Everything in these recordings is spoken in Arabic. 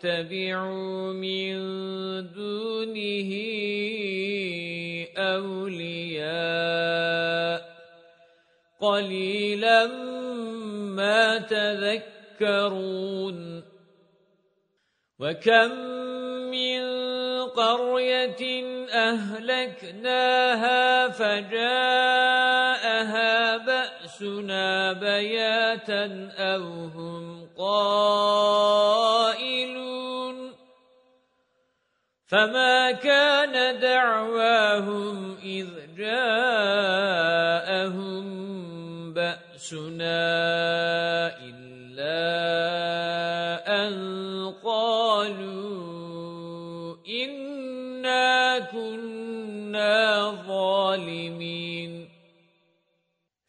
تتبعوا من دونه أولياء. قليلا ما تذكرون. وكم من قرية أهلكناها فجاءها بأسنا بياتا أو هم قائلون. فما كان دعواهم إذ جاءهم بأسنا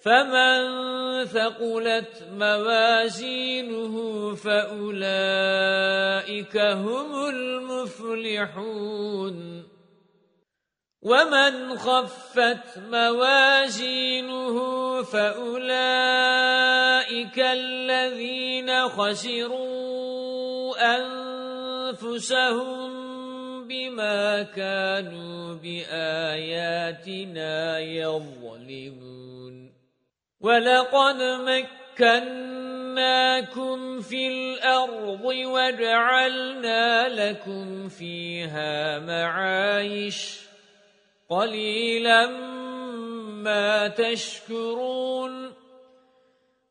فمن ثقلت موازينه فأولئك هم المفلحون. ومن خفت موازينه فأولئك الذين خسروا أنفسهم بما كانوا بآياتنا يظلمون. ولقد مكناكم في الأرض وجعلنا لكم فيها معايش. قليلا ما تشكرون.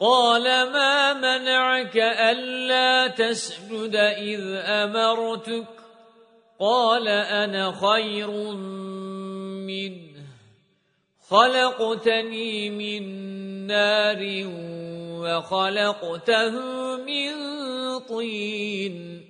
قال ما منعك ألا تسجد إذ أمرتك؟ قال أنا خير منه. خلقتني من نار وخلقته من طين.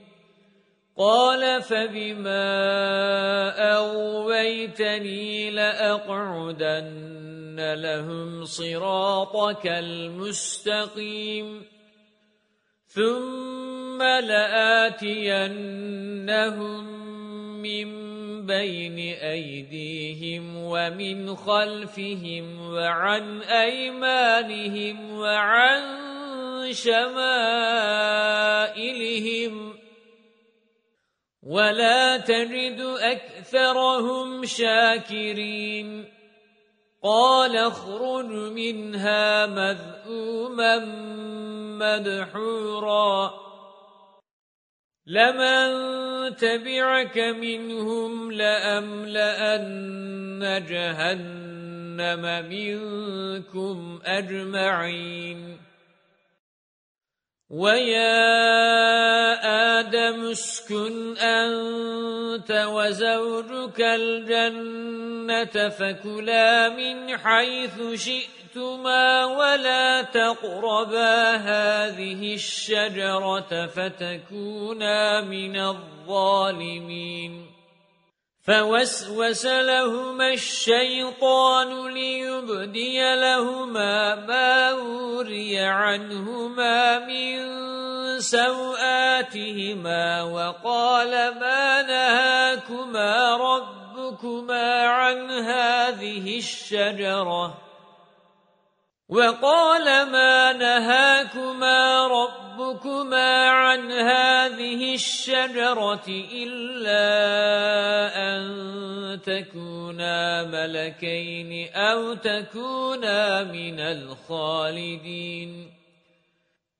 قال فبما أغويتني لأقعدن لهم صراطك المستقيم ثم لآتينهم من بين أيديهم ومن خلفهم وعن أيمانهم وعن شمائلهم ولا تجد أكثرهم شاكرين قال اخرج منها مذءوما مدحورا لمن تبعك منهم لأملأن جهنم منكم أجمعين وَيَا آدَمُ اسْكُنْ أَنْتَ وَزَوْجُكَ الْجَنَّةَ فَكُلَا مِنْ حَيْثُ شِئْتُمَا وَلَا تَقْرَبَا هَذِهِ الشَّجَرَةَ فَتَكُونَا مِنَ الظَّالِمِينَ فَوَسْوَسَ لَهُمَا الشَّيْطَانُ لِيُبْدِيَ لَهُمَا مَا وُرِيَ عَنْهُمَا مِنْ سَوْآتِهِمَا وَقَالَ مَا نَهَاكُمَا رَبُّكُمَا عَنْ هَذِهِ الشَّجَرَةِ وَقَالَ مَا نَهَاكُمَا رَبُّكُمَا عَنْ هَذِهِ الشَّجَرَةِ إِلَّا أَن تَكُونَا مَلَكَيْنِ أَوْ تَكُونَا مِنَ الْخَالِدِينَ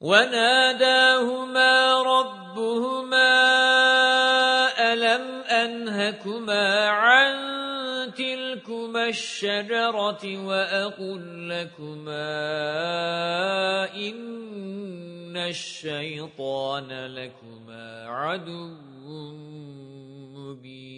وَنَادَاهُمَا رَبُّهُمَا أَلَمْ أَنْهَكُمَا عَنْ تِلْكُمَا الشَّجَرَةِ وَأَقُلْ لَكُمَا إِنَّ الشَّيْطَانَ لَكُمَا عَدُوٌّ مُبِينٌ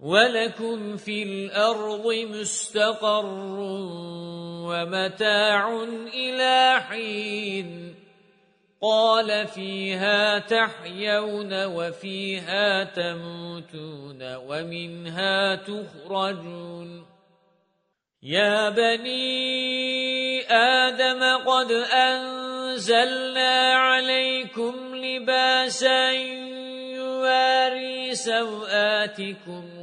وَلَكُمْ فِي الْأَرْضِ مُسْتَقَرٌّ وَمَتَاعٌ إِلَى حِينٍ قَالَ فِيهَا تَحْيَوْنَ وَفِيهَا تَمُوتُونَ وَمِنْهَا تُخْرَجُونَ يَا بَنِي آدَمَ قَدْ أَنزَلْنَا عَلَيْكُمْ لِبَاسًا يُوَارِي سَوْآتِكُمْ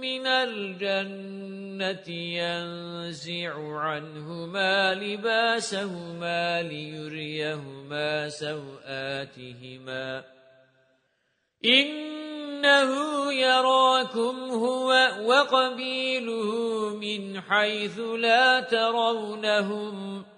مِنَ الْجَنَّةِ يَنزِعُ عَنْهُمَا لِبَاسَهُمَا لِيُرِيَهُمَا سَوْآتِهِمَا. إِنَّهُ يَرَاكُمْ هُوَ وَقَبِيلُهُ مِنْ حَيْثُ لَا تَرَوْنَهُمْ.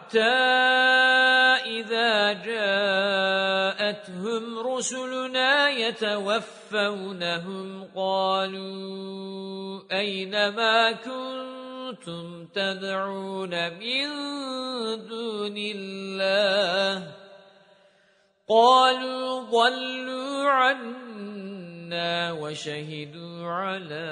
إِذَا جَاءَتْهُمْ رُسُلُنَا يَتَوَفَّوْنَهُمْ قَالُوا أَيْنَ مَا كُنتُمْ تَدْعُونَ مِن دُونِ اللَّهِ قَالُوا ضَلُّوا عَنَّا وَشَهِدُوا عَلَى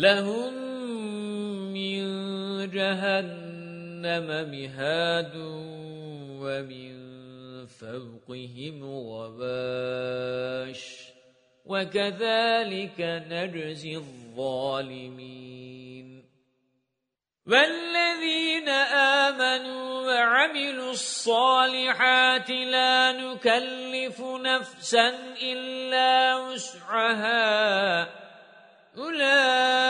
لهم من جهنم مهاد ومن فوقهم غباش وكذلك نجزي الظالمين. والذين آمنوا وعملوا الصالحات لا نكلف نفسا إلا وسعها. أولئك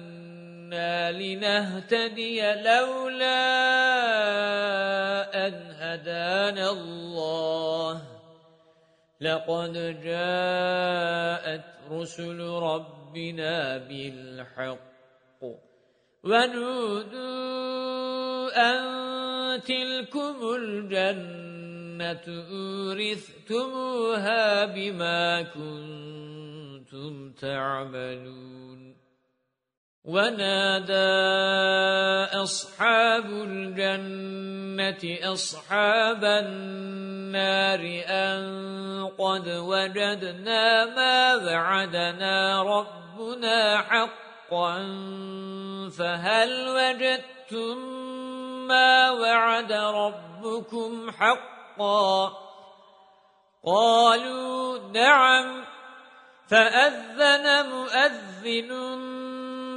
لِنَهْتَدِيَ لَوْلَا أَنْ هَدَانَا اللَّهُ لَقَدْ جَاءَتْ رُسُلُ رَبِّنَا بِالْحَقِّ وَنُودُوا أَن تِلْكُمُ الْجَنَّةُ أُورِثْتُمُوهَا بِمَا كُنتُمْ تَعْمَلُونَ وَنَادَى أَصْحَابُ الْجَنَّةِ أَصْحَابَ النَّارِ أَن قَدْ وَجَدْنَا مَا وَعَدَنَا رَبُّنَا حَقًّا فَهَلْ وَجَدتُّم مَّا وَعَدَ رَبُّكُمْ حَقًّا؟ قالوا نعم فأذن مؤذن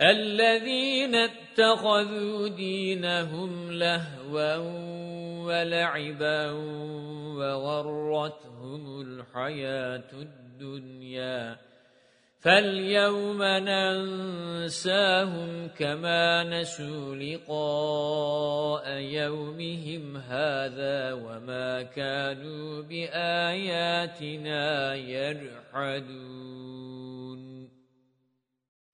الذين اتخذوا دينهم لهوا ولعبا وغرتهم الحياة الدنيا. فَالْيَوْمَ نَنسَاهُمْ كَمَا نَسُوا لِقَاءَ يَوْمِهِمْ هَذَا وَمَا كَانُوا بِآيَاتِنَا يَجْحَدُونَ.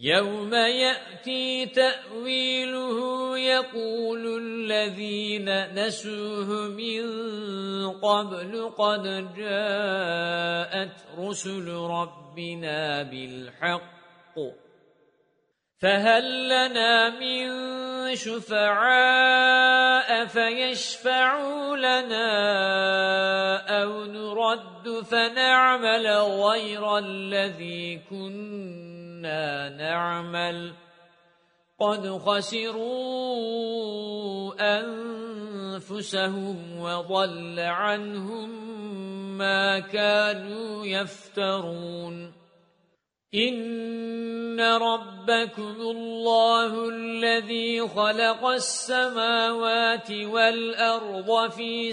يَوْمَ يَأْتِي تَأْوِيلُهُ يَقُولُ الَّذِينَ نَسُوهُ مِن قَبْلُ قَدْ جَاءَتْ رُسُلُ رَبِّنَا بِالْحَقِّ فَهَل لَّنَا مِن شُفَعَاءَ فَيَشْفَعُوا لَنَا أَوْ نُرَدُّ فَنَعْمَلَ غَيْرَ الَّذِي كُنَّا كُنَّا نَعْمَلُ. قَدْ خَسِرُوا أَنفُسَهُمْ وَضَلَّ عَنْهُمْ مَا كَانُوا يَفْتَرُونَ. إِنَّ رَبَّكُمُ اللَّهُ الَّذِي خَلَقَ السَّمَاوَاتِ وَالْأَرْضَ فِي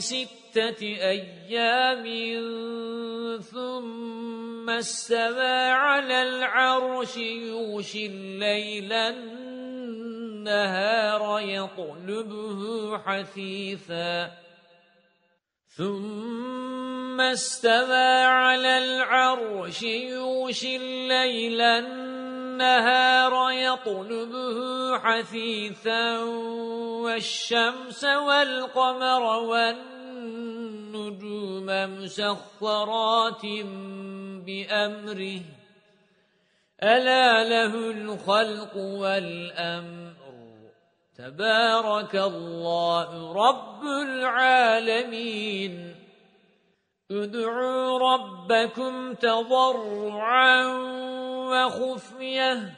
سِتَّةِ أَيَّامٍ ثُمَّ اسْتَوَى عَلَى الْعَرْشِ يُغْشِي اللَّيْلَ النَّهَارَ يَطْلُبُهُ حَثِيثًا. ثُمَّ اسْتَوَى عَلَى الْعَرْشِ يُغْشِي اللَّيْلَ النَّهَارَ يَطْلُبُهُ حَثِيثًا. وَالشَّمْسَ وَالْقَمَرَ وَالنُّجُومَ مُسَخَّرَاتٍ بِأَمْرِهِ أَلَا لَهُ الْخَلْقُ وَالْأَمْرُ تبارك الله رب العالمين ادعوا ربكم تضرعا وخفية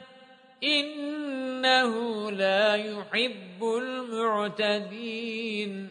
إنه لا يحب المعتدين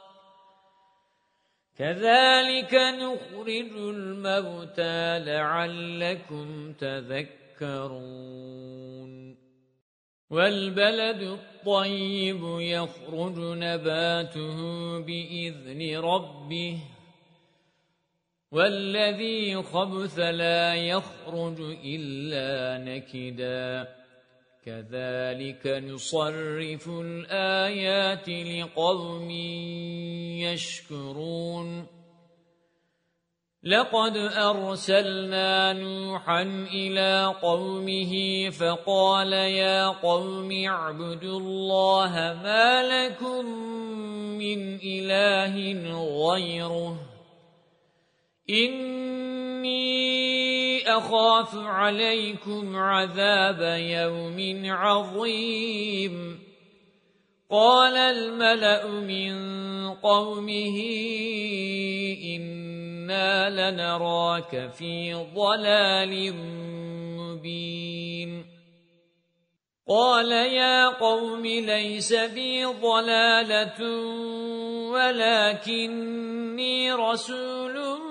كَذَلِكَ نُخْرِجُ الْمَوْتَى لَعَلَّكُمْ تَذَكَّرُونَ. وَالْبَلَدُ الطَّيِّبُ يَخْرُجُ نَبَاتُهُ بِإِذْنِ رَبِّهِ وَالَّذِي خَبُثَ لَا يَخْرُجُ إِلَّا نَكِدًا. كَذَلِكَ نُصَرِّفُ الْآيَاتِ لِقَوْمٍ يَشْكُرُونَ. لَقَدْ أَرْسَلْنَا نُوحًا إِلَى قَوْمِهِ فَقَالَ يَا قَوْمِ اعْبُدُوا اللَّهَ مَا لَكُمْ مِنْ إِلَٰهٍ غَيْرُهُ. إِنِّي أَخَافُ عَلَيْكُمْ عَذَابَ يَوْمٍ عَظِيمٍ. قَالَ الْمَلَأُ مِنْ قَوْمِهِ إِنَّا لَنَرَاكَ فِي ضَلَالٍ مبين. قال يا قوم ليس بي ضلالة ولكني رسول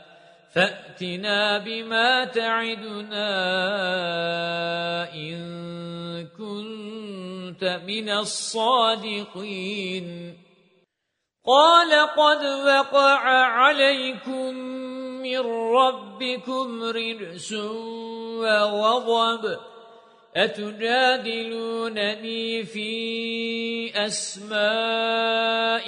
فأتنا بما تعدنا إن كنت من الصادقين. قال قد وقع عليكم من ربكم رجس وغضب. أتجادلونني في أسماء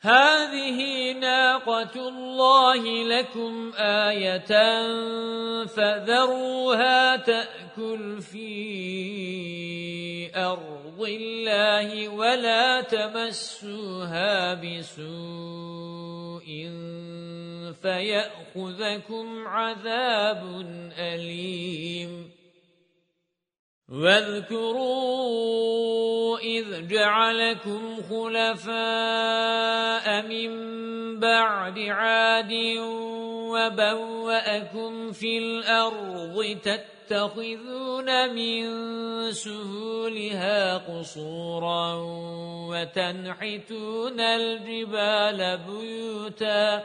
هذه ناقة الله لكم آية فذروها تأكل في أرض الله ولا تمسوها بسوء فيأخذكم عذاب أليم واذكروا إذ جعلكم خلفاء من بعد عاد وبوأكم في الأرض تتخذون من سهولها قصورا وتنحتون الجبال بيوتا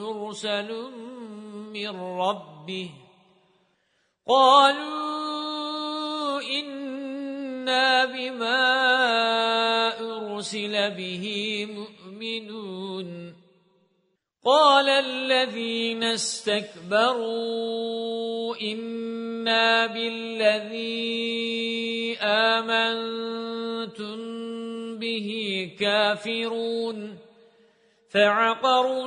مرسل من ربه قالوا إنا بما أرسل به مؤمنون قال الذين استكبروا إنا بالذي آمنتم به كافرون فعقروا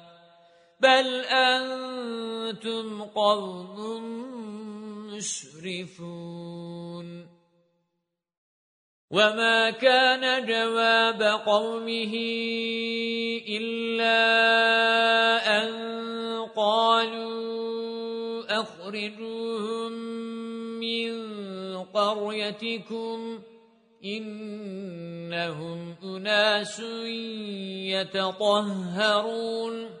بَلْ أَنْتُمْ قَوْمٌ مُسْرِفُونَ وَمَا كَانَ جَوَابَ قَوْمِهِ إِلَّا أَن قَالُوا أَخْرِجُوهُم مِّن قَرْيَتِكُمْ إِنَّهُمْ أُنَاسٌ يَتَطَهَّرُونَ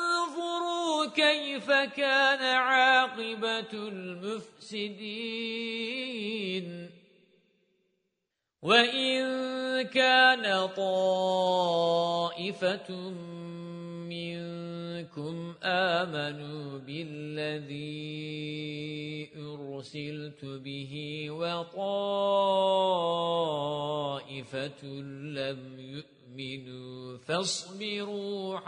وانظروا كيف كان عاقبة المفسدين. وَإِن كَانَ طَائِفَةٌ مِنْكُمْ آمَنُوا بِالَّذِي أُرْسِلْتُ بِهِ وَطَائِفَةٌ لَمْ يُؤْمِنُوا فَاصْبِرُوا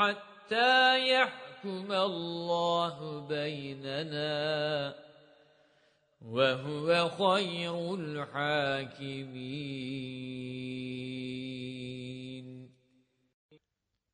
حَتَّى يَحْكُمَ اللَّهُ بَيْنَنَا وَهُوَ خَيْرُ الْحَاكِمِينَ.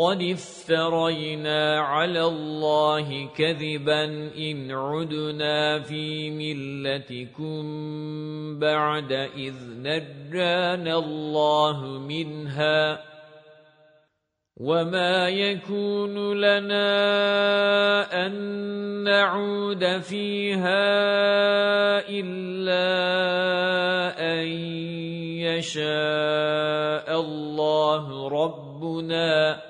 قَدِ افْتَرَيْنَا عَلَى اللَّهِ كَذِبًا إِنْ عُدْنَا فِي مِلَّتِكُمْ بَعْدَ إِذْ نَجَّانَا اللَّهُ مِنْهَا وَمَا يَكُونُ لَنَا أَن نَّعُودَ فِيهَا إِلَّا أَن يَشَاءَ اللَّهُ رَبُّنَا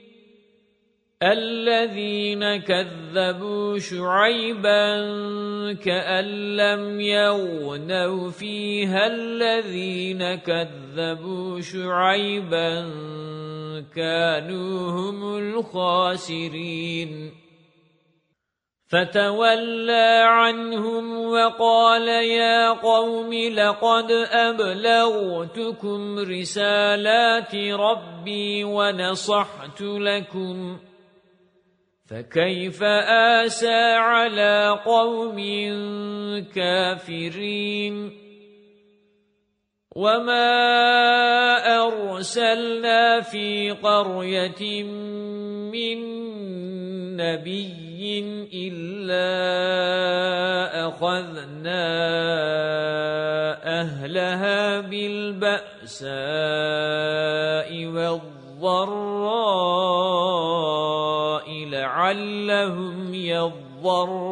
الَّذِينَ كَذَّبُوا شُعَيْبًا كَأَن لَّمْ يَغْنَوْا فِيهَا الَّذِينَ كَذَّبُوا شُعَيْبًا كَانُوا هُمُ الْخَاسِرِينَ. فَتَوَلَّى عَنْهُمْ وَقَالَ يَا قَوْمِ لَقَدْ أَبْلَغْتُكُمْ رِسَالَاتِ رَبِّي وَنَصَحْتُ لَكُمْ فَكَيْفَ آسَى عَلَى قَوْمٍ كَافِرِينَ وَمَا أَرْسَلْنَا فِي قَرْيَةٍ مِّن نَّبِيٍّ إِلَّا أَخَذْنَا أَهْلَهَا بِالْبَأْسَاءِ وَالضَّرَّاءِ لَعَلَّهُمْ يَضَّرَّعُونَ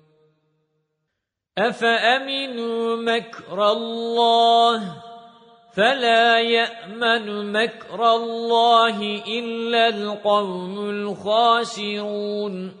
أَفَأَمِنُوا مَكْرَ اللَّهِ فَلَا يَأْمَنُ مَكْرَ اللَّهِ إِلَّا الْقَوْمُ الْخَاسِرُونَ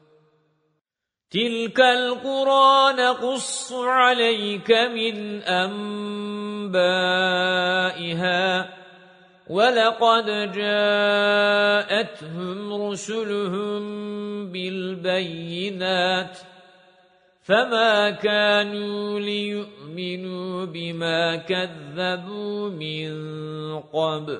تِلْكَ الْقُرَى نَقُصُّ عَلَيْكَ مِنْ أَنْبَائِهَا وَلَقَدْ جَاءَتْهُمْ رُسُلُهُم بِالْبَيِّنَاتِ فَمَا كَانُوا لِيُؤْمِنُوا بِمَا كَذَّبُوا مِن قَبْلُ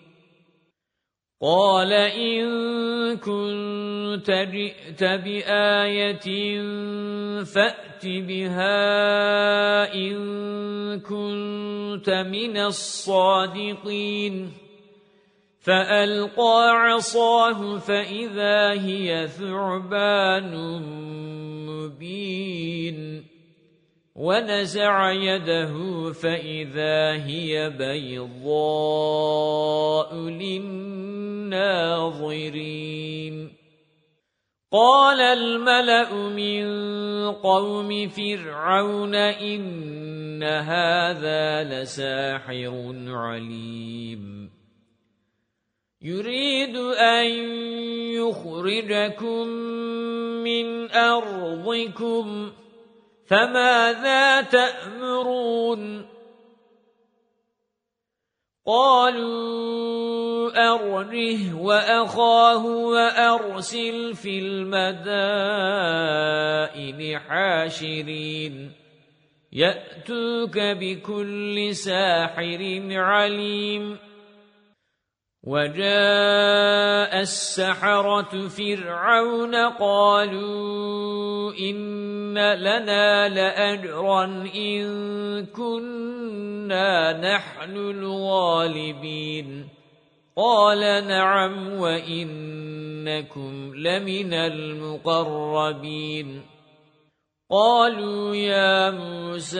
قَالَ إِن كُنتَ جِئْتَ بِآيَةٍ فَأْتِ بِهَا إِن كُنتَ مِنَ الصَّادِقِينَ. فَأَلْقَى عَصَاهُ فَإِذَا هِيَ ثُعْبَانٌ مُبِينٌ. وَنَزَعَ يَدَهُ فَإِذَا هِيَ بَيْضَاءُ لِلنَّاظِرِينَ. قَالَ الْمَلَأُ مِنْ قَوْمِ فِرْعَوْنَ إِنَّ هَذَا لَسَاحِرٌ عَلِيمٌ. يُرِيدُ أَن يُخْرِجَكُم مِّنْ أَرْضِكُمْ فَمَاذَا تَأْمُرُونَ؟ قَالُوا أَرْجِهْ وَأَخَاهُ وَأَرْسِلْ فِي الْمَدَائِنِ حَاشِرِينَ. يَأْتُوكَ بِكُلِّ سَاحِرٍ عَلِيمٍ. وَجَاءَ السَّحَرَةُ فِرْعَوْنَ قَالُوا إِنَّ لَنَا لَأَجْرًا إِن كُنَّا نَحْنُ الْغَالِبِينَ. قَالَ نَعَمْ وَإِنَّكُمْ لَمِنَ الْمُقَرَّبِينَ. قَالُوا يَا مُوسَى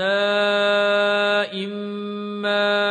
إِمَّا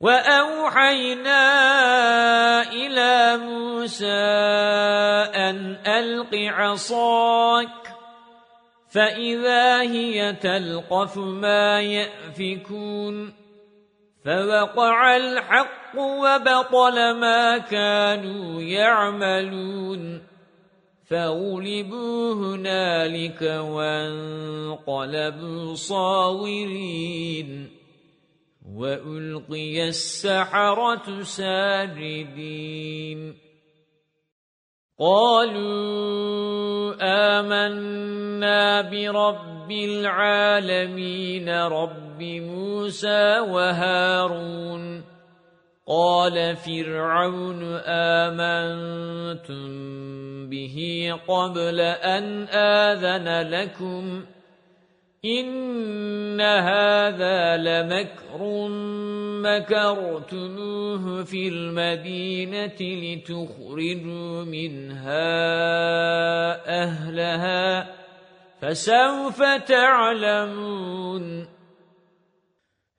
وَأَوْحَيْنَا إِلَى مُوسَى أَنْ أَلْقِ عَصَاكَ فَإِذَا هِيَ تَلْقَفُ مَا يَأْفِكُونَ فَوَقَعَ الْحَقُّ وَبَطَلَ مَا كَانُوا يَعْمَلُونَ فَغُلِبُوا هُنَالِكَ وَانقَلَبُوا صَاغِرِينَ وَأُلْقِيَ السَّحَرَةُ سَاجِدِينَ. قالوا آمنا برب العالمين رب موسى وهارون. قال فرعون آمنتم به قبل أن آذن لكم؟ إِنَّ هَذَا لَمَكْرٌ مَكَرْتُمُوهُ فِي الْمَدِينَةِ لِتُخْرِجُوا مِنْهَا أَهْلَهَا فَسَوْفَ تَعْلَمُونَ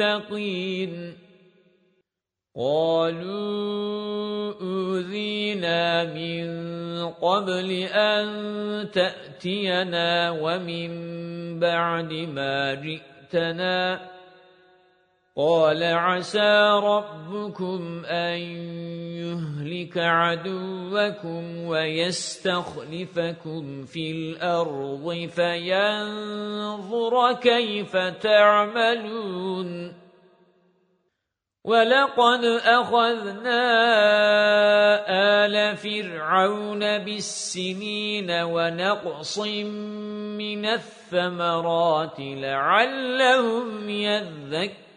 المتقين. قالوا أوذينا من قبل أن تأتينا ومن بعد ما جئتنا. قال عسى ربكم أن يهلك عدوكم ويستخلفكم في الأرض فينظر كيف تعملون ولقد أخذنا آل فرعون بالسنين ونقص من الثمرات لعلهم يذكرون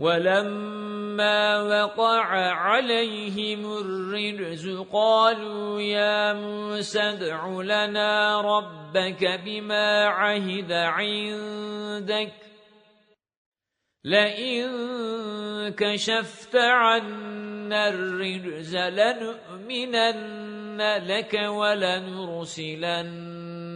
ولما وقع عليهم الرجز قالوا يا موسى ادع لنا ربك بما عهد عندك. لئن كشفت عنا الرجز لنؤمنن لك ولنرسلن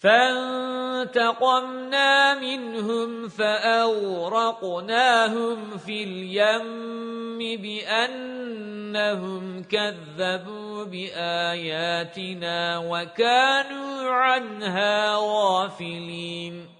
فانتقمنا منهم فأورقناهم في اليم بأنهم كذبوا بآياتنا وكانوا عنها غافلين.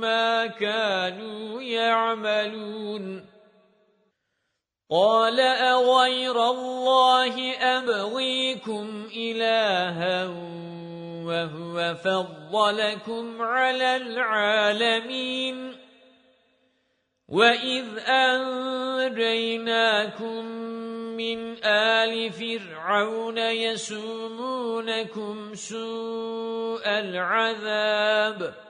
ما كانوا يعملون. قال أغير الله أبغيكم إلها وهو فضلكم على العالمين. وَإِذْ أَنْجَيْنَاكُمْ مِنْ آلِ فِرْعَوْنَ يَسُومُونَكُمْ سُوءَ الْعَذَابِ.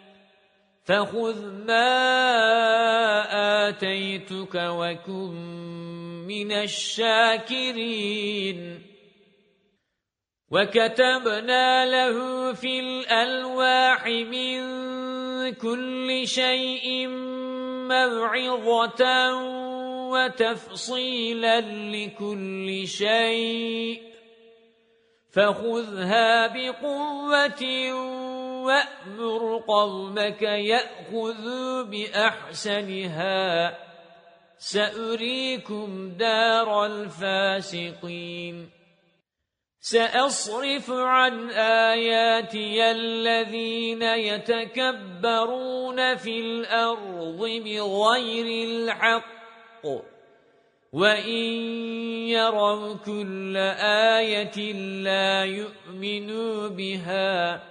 فخذ ما آتيتك وكن من الشاكرين وكتبنا له في الألواح من كل شيء موعظة وتفصيلا لكل شيء فخذها بقوة وأمر قومك يأخذوا بأحسنها سأريكم دار الفاسقين سأصرف عن آياتي الذين يتكبرون في الأرض بغير الحق وَإِن يَرَوْا كُلَّ آيَةٍ لَّا يُؤْمِنُوا بِهَا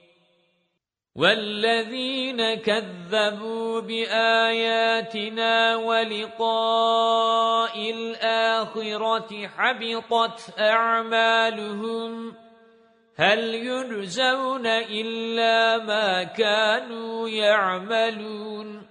وَالَّذِينَ كَذَّبُوا بِآيَاتِنَا وَلِقَاءِ الْآخِرَةِ حَبِطَتْ أَعْمَالُهُمْ هَلْ يُجْزَوْنَ إِلَّا مَا كَانُوا يَعْمَلُونَ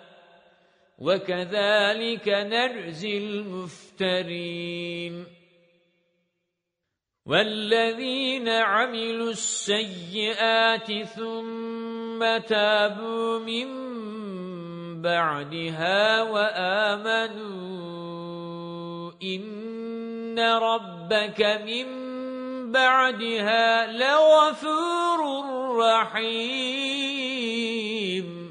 وَكَذَلِكَ نَجْزِي الْمُفْتَرِينَ. وَالَّذِينَ عَمِلُوا السَّيِّئَاتِ ثُمَّ تَابُوا مِن بَعْدِهَا وَآمَنُوا إِنَّ رَبَّكَ مِنْ بَعْدِهَا لَغَفُورٌ رَحِيمٌ.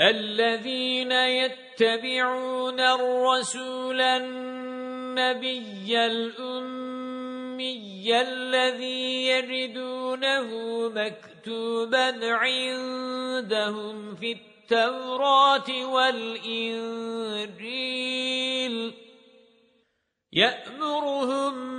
الَّذِينَ يَتَّبِعُونَ الرَّسُولَ النَّبِيَّ الْأُمِّيَّ الَّذِي يَجِدُونَهُ مَكْتُوبًا عِندَهُمْ فِي التوراة والإنجيل يأمرهم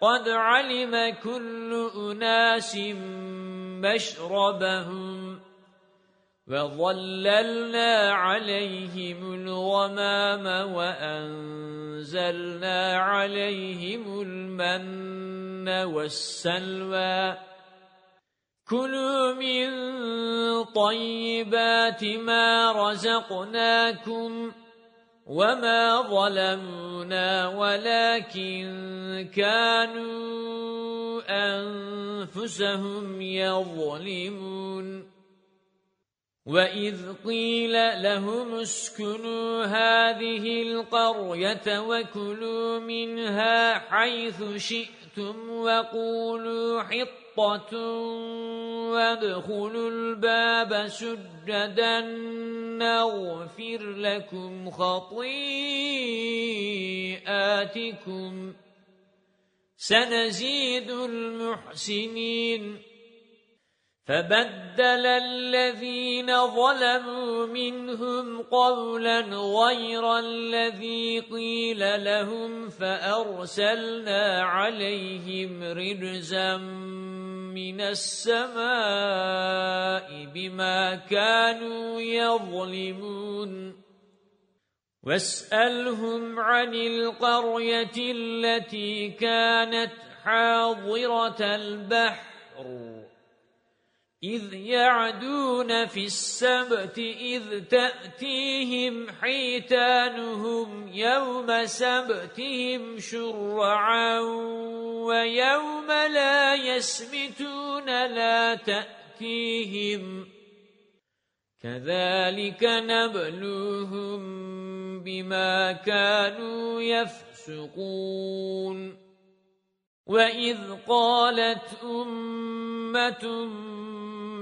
قَدْ عَلِمَ كُلُّ أُنَاسٍ مَشْرَبَهُمْ وَظَلَّلْنَا عَلَيْهِمُ الْغَمَامَ وَأَنزَلْنَا عَلَيْهِمُ الْمَنَّ وَالسَّلْوَىٰ كُلُوا مِن طَيِّبَاتِ مَا رَزَقْنَاكُمْ وَمَا ظَلَمُونَا وَلَكِن كَانُوا أَنفُسَهُمْ يَظْلِمُونَ وَإِذْ قِيلَ لَهُمُ اسْكُنُوا هَذِهِ الْقَرْيَةَ وَكُلُوا مِنْهَا حَيْثُ شِئْتُمْ وَقُولُوا حِطَّةٌ وَادْخُلُوا الْبَابَ سُجَّدًا نَغْفِرْ لَكُمْ خَطِيئَاتِكُمْ سَنَزِيدُ الْمُحْسِنِينَ فَبَدَّلَ الَّذِينَ ظَلَمُوا مِنْهُمْ قَوْلًا غَيْرَ الَّذِي قِيلَ لَهُمْ فَأَرْسَلْنَا عَلَيْهِمْ رِجْزًا مِنَ السَّمَاءِ بِمَا كَانُوا يَظْلِمُونَ. وَاسْأَلْهُمْ عَنِ الْقَرْيَةِ الَّتِي كَانَتْ حَاضِرَةَ الْبَحْرِ. إِذْ يَعْدُونَ فِي السَّبْتِ إِذْ تَأْتِيهِمْ حِيتَانُهُمْ يَوْمَ سَبْتِهِمْ شُرَّعًا وَيَوْمَ لَا يَسْبِتُونَ لَا تَأْتِيهِمْ كَذَلِكَ نَبْلُوهُمْ بِمَا كَانُوا يَفْسُقُونَ وَإِذْ قَالَتْ أُمَّةٌ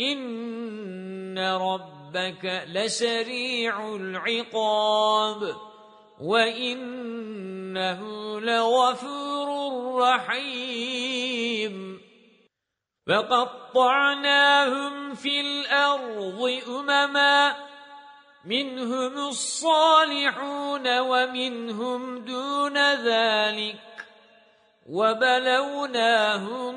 إِنَّ رَبَّكَ لَسَرِيعُ الْعِقَابِ وَإِنَّهُ لَغَفُورٌ رَّحِيمٌ فَقَطَّعْنَاهُمْ فِي الْأَرْضِ أُمَمًا مِنْهُمُ الصَّالِحُونَ وَمِنْهُمْ دُونَ ذَلِكَ وَبَلَوْنَاهُمْ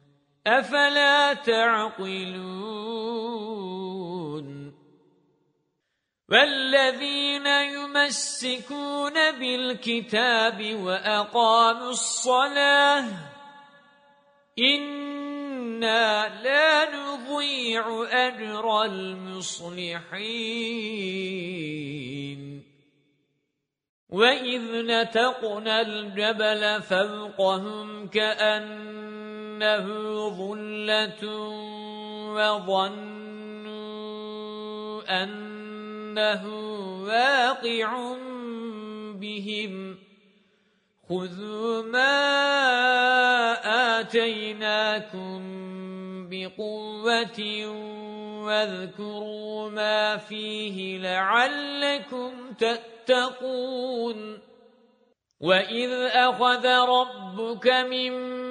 أَفَلَا تَعْقِلُونَ وَالَّذِينَ يُمَسِّكُونَ بِالْكِتَابِ وَأَقَامُوا الصَّلَاةَ إِنَّا لَا نُضِيعُ أَجْرَ الْمُصْلِحِينَ وَإِذْ نَتَقْنَا الْجَبَلَ فَوْقَهُمْ كَأَنَّهُ ظُلَّةٌ وَظَنُّوا أَنَّهُ وَاقِعٌ بِهِمْ. خُذُوا مَا آتَيْنَاكُمْ بِقُوَّةٍ وَاذْكُرُوا مَا فِيهِ لَعَلَّكُمْ تَتَّقُونَ. وَإِذْ أَخَذَ رَبُّكَ مِنْ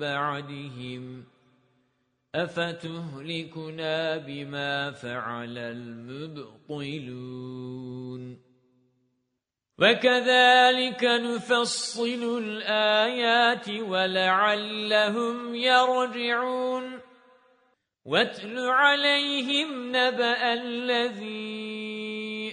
بَعْدِهِمْ أَفَتُهْلِكُنَا بِمَا فَعَلَ الْمُبْطِلُونَ وَكَذَلِكَ نُفَصِّلُ الْآيَاتِ وَلَعَلَّهُمْ يَرْجِعُونَ وَاتْلُ عَلَيْهِمْ نَبَأَ الَّذِي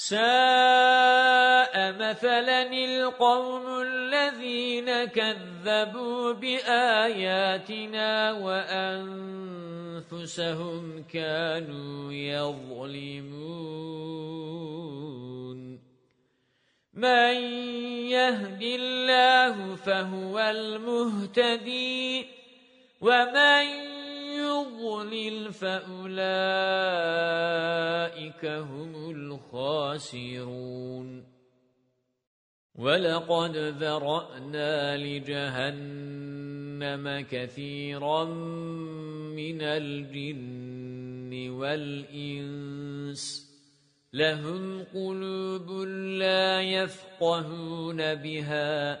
سَاءَ مَثَلًا الْقَوْمُ الَّذِينَ كَذَّبُوا بِآيَاتِنَا وَأَنفُسَهُمْ كَانُوا يَظْلِمُونَ. مَن يَهْدِ اللَّهُ فَهُوَ الْمُهْتَدِي وَمَن يضلل فأولئك هم الخاسرون. ولقد ذرأنا لجهنم كثيرا من الجن والإنس. لهم قلوب لا يفقهون بها.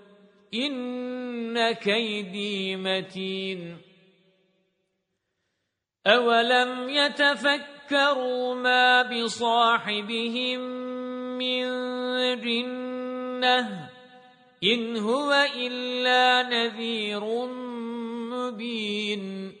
إِنَّ كَيْدِي مَتِينٌ. أَوَلَمْ يَتَفَكَّرُوا مَا بِصَاحِبِهِمْ مِنْ جِنَّةٍ؟ إِنْ هُوَ إِلَّا نَذِيرٌ مُبِينٌ.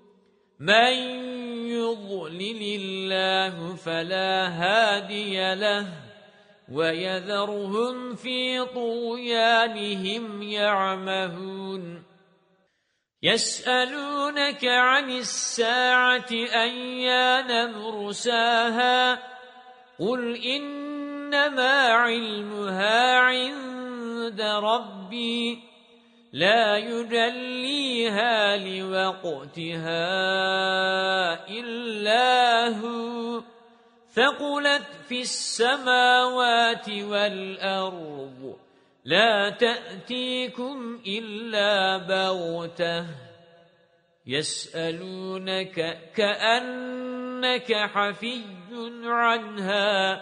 مَن يُضْلِلِ اللَّهُ فَلَا هَادِيَ لَهُ وَيَذَرُهُمْ فِي طُغْيَانِهِمْ يَعْمَهُونَ يَسْأَلُونَكَ عَنِ السَّاعَةِ أَيَّانَ مُرْسَاهَا قُلْ إِنَّ إِنَّمَا عِلْمُهَا عِندَ رَبِّي لَا يُجَلِّيهَا لِوَقْتِهَا إِلَّا هُوَ. ثَقُلَتْ فِي السَّمَاوَاتِ وَالْأَرْضِ. لَا تَأْتِيكُمْ إِلَّا بَغْتَةً. يَسْأَلُونَكَ كَأَنَّكَ حَفِيٌّ عَنْهَا.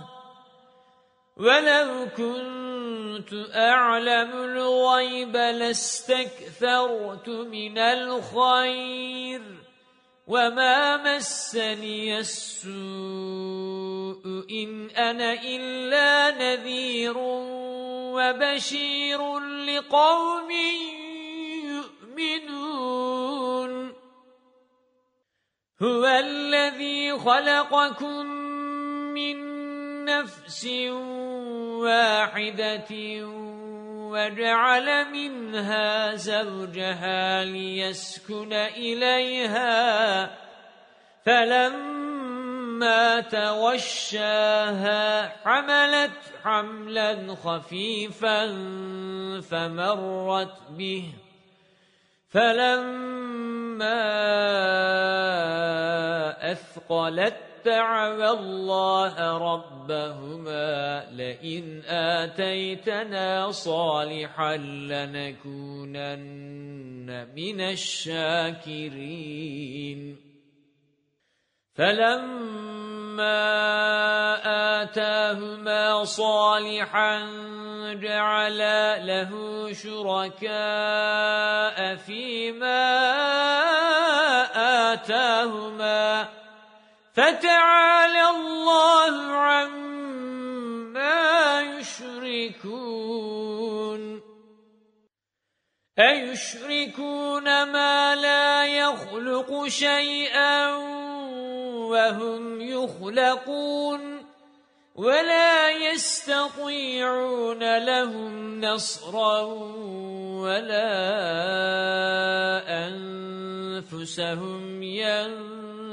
وَلَوْ كُنْتُ أَعْلَمُ الْغَيْبَ لَاسْتَكْثَرْتُ مِنَ الْخَيْرِ وَمَا مَسَّنِيَ السُّوءُ إِنْ أَنَا إِلَّا نَذِيرٌ وَبَشِيرٌ لِقَوْمٍ يُؤْمِنُونَ. هُوَ الَّذِي خَلَقَكُم مِّن نَفْسٍ وَاحِدَةٍ وَجَعَلَ مِنْهَا زَوْجَهَا لِيَسْكُنَ إِلَيْهَا. فَلَمَّا تَغَشَّاهَا حَمَلَتْ حَمْلًا خَفِيفًا فَمَرَّتْ بِهِ. فَلَمَّا أَثْقَلَتْ دعوا الله ربهما لئن آتيتنا صالحا لنكونن من الشاكرين. فلما آتاهما صالحا جعل له شركاء فيما آتاهما فَتَعَالَى اللَّهُ عَمَّا يُشْرِكُونَ. أَيُشْرِكُونَ مَا لَا يَخْلُقُ شَيْئًا وَهُمْ يُخْلَقُونَ وَلَا يَسْتَطِيعُونَ لَهُمْ نَصْرًا وَلَا أَنفُسَهُمْ يَنصُرُونَ.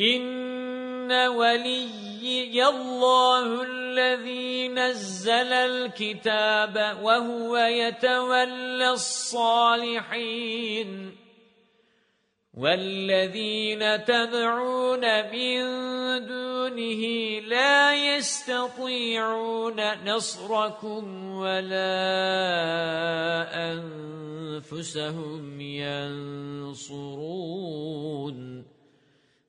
إِنَّ وَلِيِّيَ اللَّهُ الَّذِي نَزَّلَ الْكِتَابَ وَهُوَ يَتَوَلَّى الصَّالِحِينَ وَالَّذِينَ تَدْعُونَ مِن دُونِهِ لَا يَسْتَطِيعُونَ نَصْرَكُمْ وَلَا أَنفُسَهُمْ يَنصُرُونَ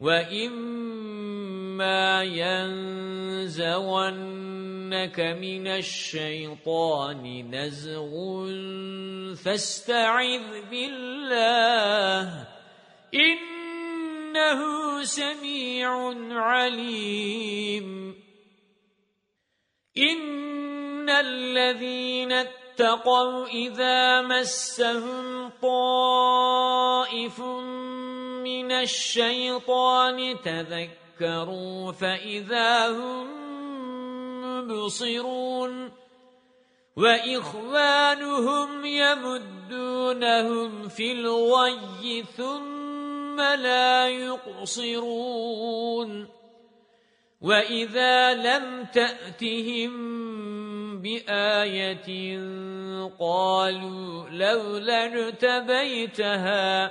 وَإِمَّا يَنزَغَنَّكَ مِنَ الشَّيْطَانِ نَزْغٌ فَاسْتَعِذْ بِاللَّهِ إِنَّهُ سَمِيعٌ عَلِيمٌ إِنَّ الَّذِينَ اتَّقَوْا إِذَا مَسَّهُمْ طَائِفٌ مِنَ الشَّيْطَانِ تَذَكَّرُوا فَإِذَا هُمْ مُبْصِرُونَ وَإِخْوَانُهُمْ يَمُدُّونَهُمْ فِي الْغَيِّ ثُمَّ لَا يُقْصِرُونَ وَإِذَا لَمْ تَأْتِهِمْ بِآيَةٍ قَالُوا لَوْلَا ارْتَبَيْتَهَا